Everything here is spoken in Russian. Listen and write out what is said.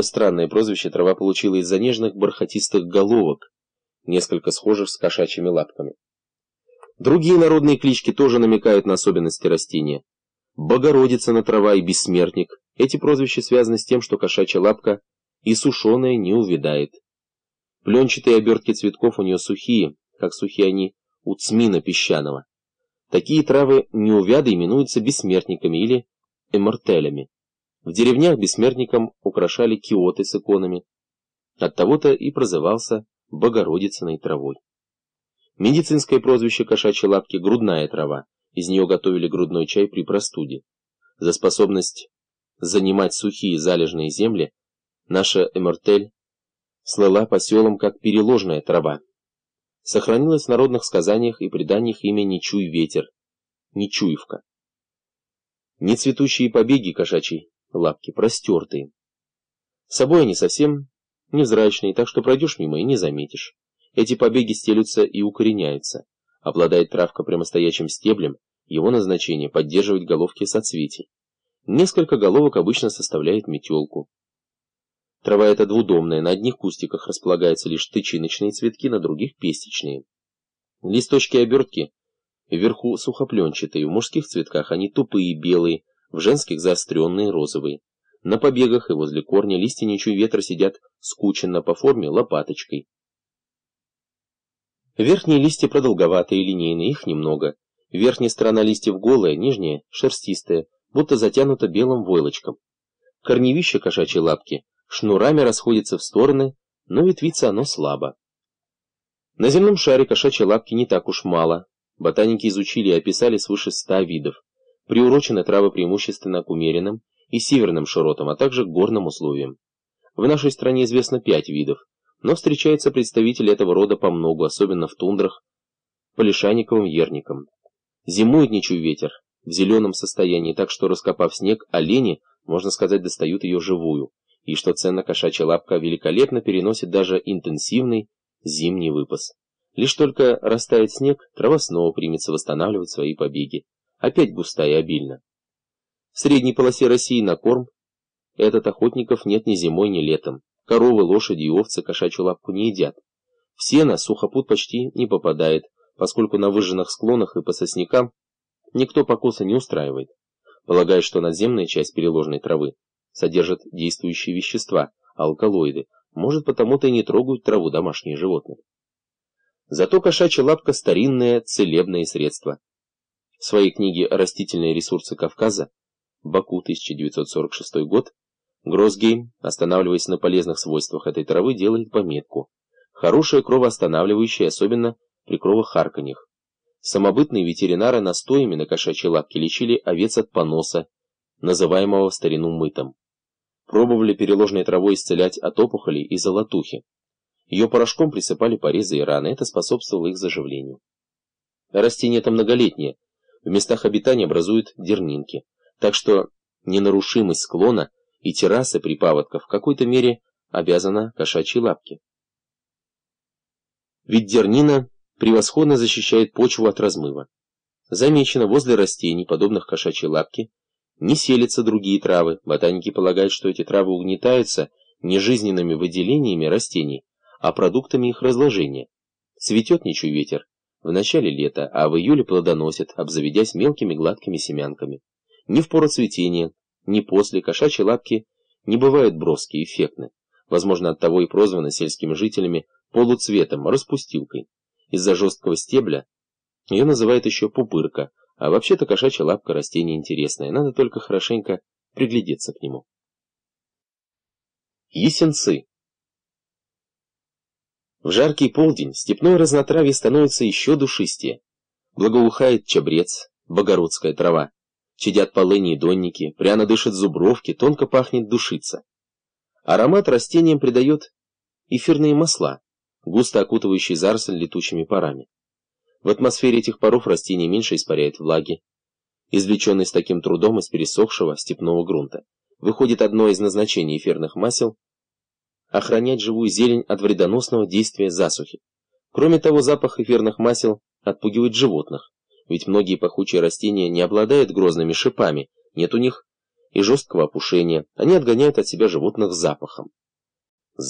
Такое странное прозвище трава получила из-за нежных бархатистых головок, несколько схожих с кошачьими лапками. Другие народные клички тоже намекают на особенности растения. Богородица трава и бессмертник. Эти прозвища связаны с тем, что кошачья лапка и сушеная не увядает. Пленчатые обертки цветков у нее сухие, как сухие они у цмина песчаного. Такие травы неувяды именуются бессмертниками или эмортелями. В деревнях бессмертникам украшали киоты с иконами. Оттого-то и прозывался Богородицыной травой. Медицинское прозвище кошачьей лапки – грудная трава. Из нее готовили грудной чай при простуде. За способность занимать сухие залежные земли наша эмортель слыла по селам как переложная трава. Сохранилось в народных сказаниях и преданиях имя Нечуй ветер, Нечуевка. Нецветущие побеги кошачьей лапки простертые. Собой они совсем невзрачные, так что пройдешь мимо и не заметишь. Эти побеги стелются и укореняются. Обладает травка прямостоящим стеблем, его назначение – поддерживать головки соцветий. Несколько головок обычно составляет метелку. Трава эта двудомная, на одних кустиках располагаются лишь тычиночные цветки, на других – пестичные. Листочки и обертки вверху сухопленчатые, в мужских цветках они тупые, белые, в женских заостренные, розовые. На побегах и возле корня листья ничего ветра сидят скученно по форме лопаточкой. Верхние листья продолговатые, линейные, их немного. Верхняя сторона листьев голая, нижняя шерстистая, будто затянута белым войлочком. Корневище кошачьей лапки шнурами расходится в стороны, но ветвится оно слабо. На земном шаре кошачьей лапки не так уж мало. Ботаники изучили и описали свыше ста видов. Приурочены травы преимущественно к умеренным и северным широтам, а также горным условиям. В нашей стране известно пять видов, но встречаются представители этого рода по многу, особенно в тундрах, по лишайниковым ерникам. Зимует ничего ветер, в зеленом состоянии, так что, раскопав снег, олени, можно сказать, достают ее живую и что ценна кошачья лапка великолепно переносит даже интенсивный зимний выпас. Лишь только растает снег, трава снова примется восстанавливать свои побеги. Опять густая и обильно. В средней полосе России на корм этот охотников нет ни зимой, ни летом. Коровы, лошади и овцы кошачью лапку не едят. В сено сухопут почти не попадает, поскольку на выжженных склонах и по соснякам никто покоса не устраивает. Полагаю, что надземная часть переложенной травы содержат действующие вещества, алкалоиды, может потому-то и не трогают траву домашние животные. Зато кошачья лапка – старинное целебное средство. В своей книге «Растительные ресурсы Кавказа» Баку, 1946 год, Гроссгейм, останавливаясь на полезных свойствах этой травы, делает пометку. Хорошая кровоостанавливающая, особенно при кровохарканьях. Самобытные ветеринары настоями на кошачьей лапке лечили овец от поноса, называемого в старину мытом. Пробовали переложенной травой исцелять от опухолей и золотухи. Ее порошком присыпали порезы и раны, это способствовало их заживлению. Растение это многолетнее, в местах обитания образуют дернинки, так что ненарушимость склона и террасы при паводках в какой-то мере обязана кошачьей лапке. Ведь дернина превосходно защищает почву от размыва. Замечено возле растений, подобных кошачьей лапке, не селятся другие травы. Ботаники полагают, что эти травы угнетаются не жизненными выделениями растений, а продуктами их разложения. Цветет ничего ветер в начале лета, а в июле плодоносит, обзаведясь мелкими гладкими семянками. Ни в пору цветения, ни после кошачьи лапки не бывают броские, эффектны. Возможно, оттого и прозваны сельскими жителями полуцветом, распустилкой. Из-за жесткого стебля ее называют еще пупырка, а вообще-то кошачья лапка растение интересное, надо только хорошенько приглядеться к нему. Есенцы В жаркий полдень степное разнотравье становится еще душистее. Благоухает чабрец, богородская трава. Чадят полыни и донники, пряно дышат зубровки, тонко пахнет душица. Аромат растениям придает эфирные масла, густо окутывающие заросль летучими парами. В атмосфере этих паров растение меньше испаряет влаги, извлеченной с таким трудом из пересохшего степного грунта. Выходит одно из назначений эфирных масел – охранять живую зелень от вредоносного действия засухи. Кроме того, запах эфирных масел отпугивает животных, ведь многие пахучие растения не обладают грозными шипами, нет у них и жесткого опушения, они отгоняют от себя животных запахом.